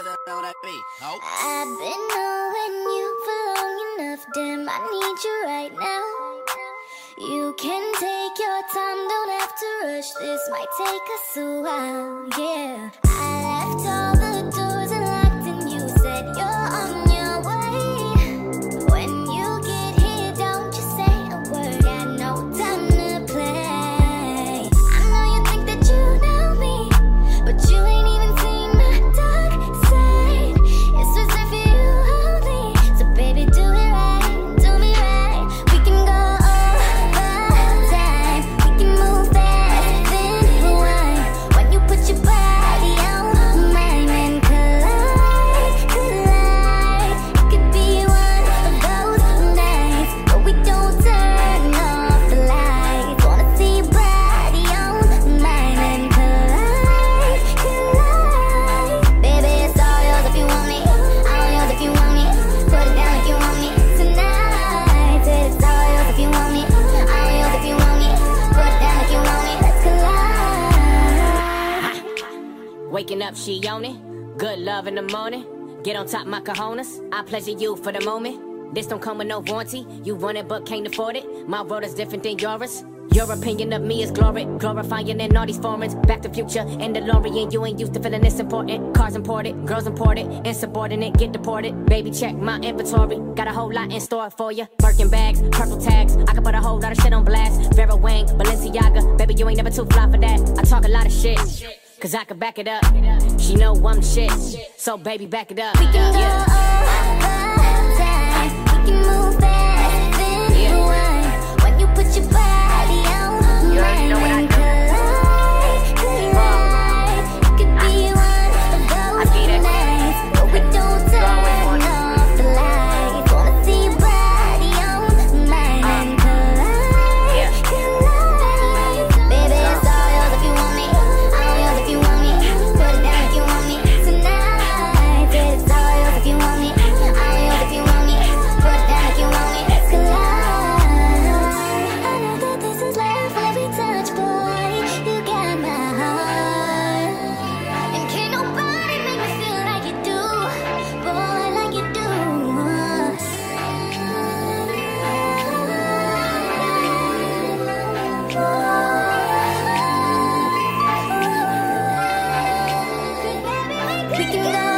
I've been knowing you for long enough, damn, I need you right now. You can take your time, don't have to rush. This might take us a while, yeah. I left all. up, she on it. Good love in the morning. Get on top my cojones. I pleasure you for the moment. This don't come with no warranty. You want it but can't afford it. My world is different than yours. Your opinion of me is glory, glorifying in all these forums. Back to future and DeLorean, you ain't used to feeling this important. Cars imported, girls imported, insubordinate, get deported. Baby, check my inventory, got a whole lot in store for you. Birkin bags, purple tags, I can put a whole lot of shit on blast. Vera Wang, Balenciaga, baby, you ain't never too fly for that. I talk a lot of shit. Cause I can back it up. She know I'm shit. So baby, back it up. We can go yeah. all the time. We can move back. We can go.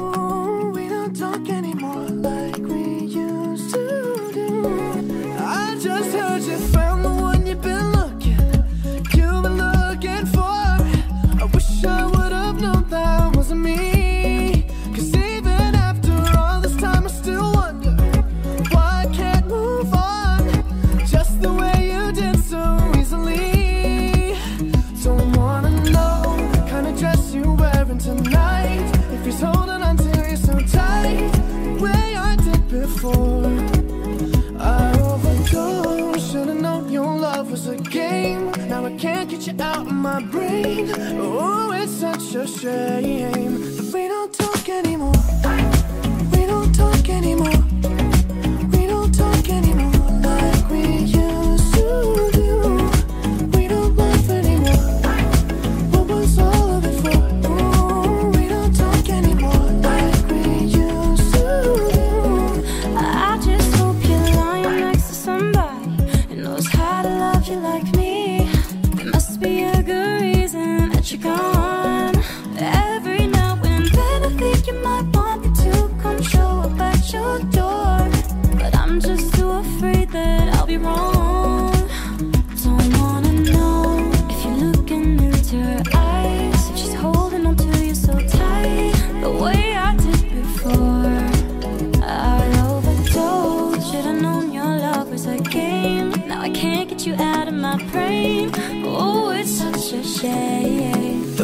a shame that we don't talk anymore.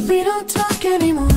We don't talk anymore.